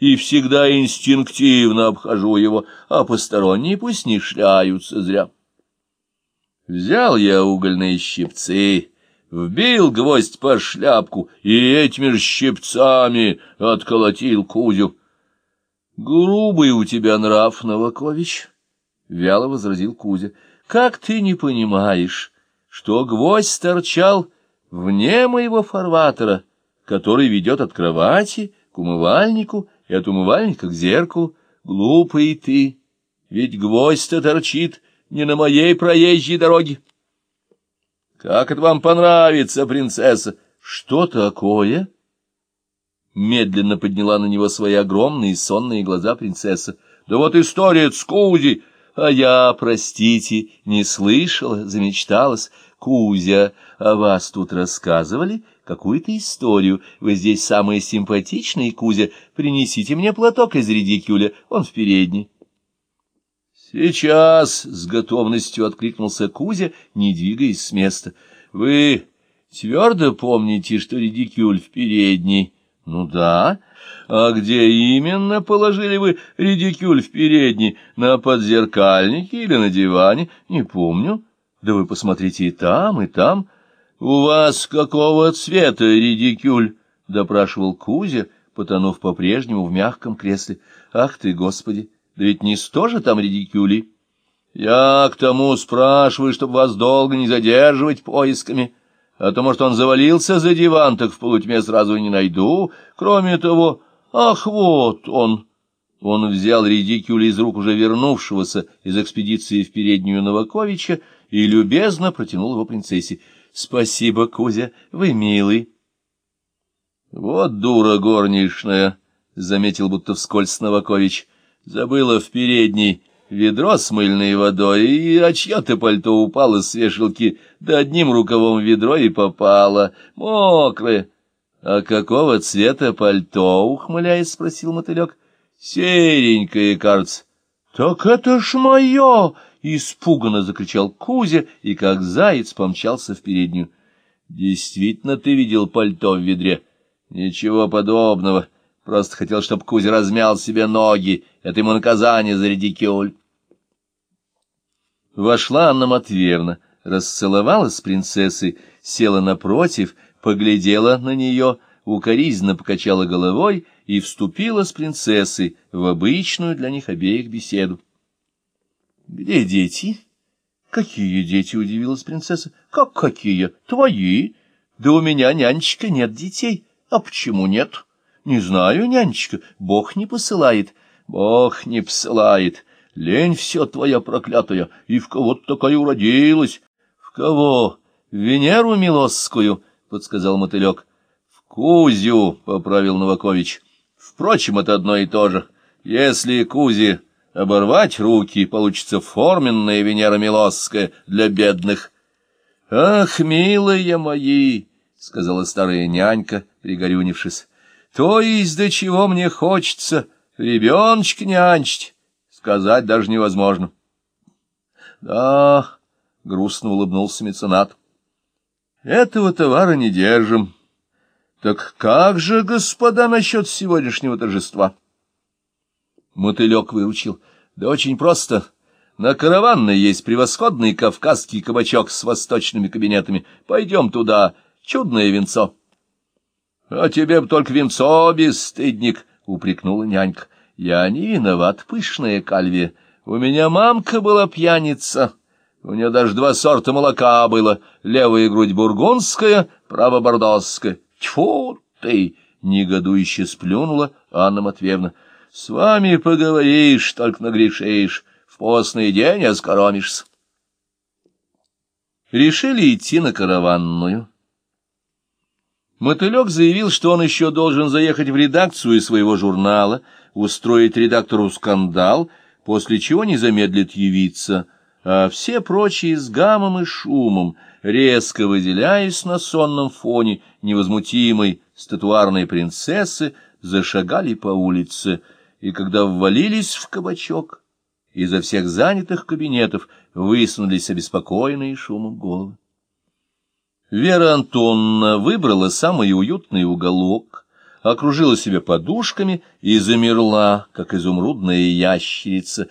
и всегда инстинктивно обхожу его, а посторонние пусть не шляются зря. Взял я угольные щипцы, вбил гвоздь по шляпку и этими же щипцами отколотил Кузю. — Грубый у тебя нрав, Новакович, — вяло возразил Кузя. — Как ты не понимаешь, что гвоздь торчал вне моего фарватера, который ведет от кровати к умывальнику и от умывальника к зеркалу? Глупый ты, ведь гвоздь-то торчит не на моей проезжей дороге. Как это вам понравится, принцесса? Что такое? Медленно подняла на него свои огромные сонные глаза принцесса. Да вот история с Кузи. А я, простите, не слышала, замечталась. Кузя, о вас тут рассказывали какую-то историю. Вы здесь самые симпатичные, Кузя. Принесите мне платок из редикюля, он в передней. «Сейчас!» — с готовностью откликнулся Кузя, не двигаясь с места. «Вы твердо помните, что редикюль в передней?» «Ну да. А где именно положили вы редикюль в передней? На подзеркальнике или на диване? Не помню. Да вы посмотрите и там, и там. У вас какого цвета редикюль?» — допрашивал Кузя, потонув по-прежнему в мягком кресле. «Ах ты, Господи!» Да ведь не сто же там редикюли. Я к тому спрашиваю, чтобы вас долго не задерживать поисками. А то, может, он завалился за диван, так в полутьме сразу не найду. Кроме того, ах, вот он... Он взял редикюль из рук уже вернувшегося из экспедиции в переднюю Новаковича и любезно протянул его принцессе. — Спасибо, Кузя, вы милый. — Вот дура горничная, — заметил будто вскользь Новакович. Забыла в передней ведро с мыльной водой, и а чье-то пальто упало с вешалки, да одним рукавом ведро и попало. Мокрое. — А какого цвета пальто? — ухмыляясь, спросил мотылек. — Серенькое, кажется. — Так это ж мое! — испуганно закричал Кузя и, как заяц, помчался в переднюю. — Действительно, ты видел пальто в ведре? — Ничего подобного. — Просто хотел, чтобы Кузя размял себе ноги. Это ему наказание за редикюль. Вошла Анна Матвеевна, расцеловалась с принцессой, села напротив, поглядела на нее, укоризненно покачала головой и вступила с принцессой в обычную для них обеих беседу. — Где дети? — Какие дети? — удивилась принцесса. — Как какие? Твои? Да у меня, нянечка, нет детей. А почему нет? — не знаю, нянечка, Бог не посылает. Бог не посылает. Лень все твоя проклятая, и в кого ты такая уродилась? В кого? В Венеру Милосскую, — подсказал мотылек. В Кузю, — поправил Новакович. Впрочем, это одно и то же. Если Кузе оборвать руки, получится форменная Венера Милосская для бедных. — Ах, милые мои! — сказала старая нянька, пригорюнившись. То есть до чего мне хочется ребеночка нянчить, сказать даже невозможно. Да, грустно улыбнулся меценат. Этого товара не держим. Так как же, господа, насчет сегодняшнего торжества? Мотылек выучил. Да очень просто. На караванной есть превосходный кавказский кабачок с восточными кабинетами. Пойдем туда. Чудное венцо. — А тебе б только венцо, бесстыдник, — упрекнула нянька. — Я не виноват, пышная кальвия. У меня мамка была пьяница. У нее даже два сорта молока было. Левая грудь бургундская, право бордосская. Тьфу ты! — негодующе сплюнула Анна Матвеевна. — С вами поговоришь, только нагрешишь. В постный день оскоромишься. Решили идти на караванную. Мотылек заявил, что он еще должен заехать в редакцию своего журнала, устроить редактору скандал, после чего не замедлит явиться, а все прочие с гамом и шумом, резко выделяясь на сонном фоне невозмутимой статуарной принцессы, зашагали по улице, и когда ввалились в кабачок, изо всех занятых кабинетов высунулись обеспокоенные шумом головы. Вера Антонна выбрала самый уютный уголок, окружила себя подушками и замерла, как изумрудная ящерица,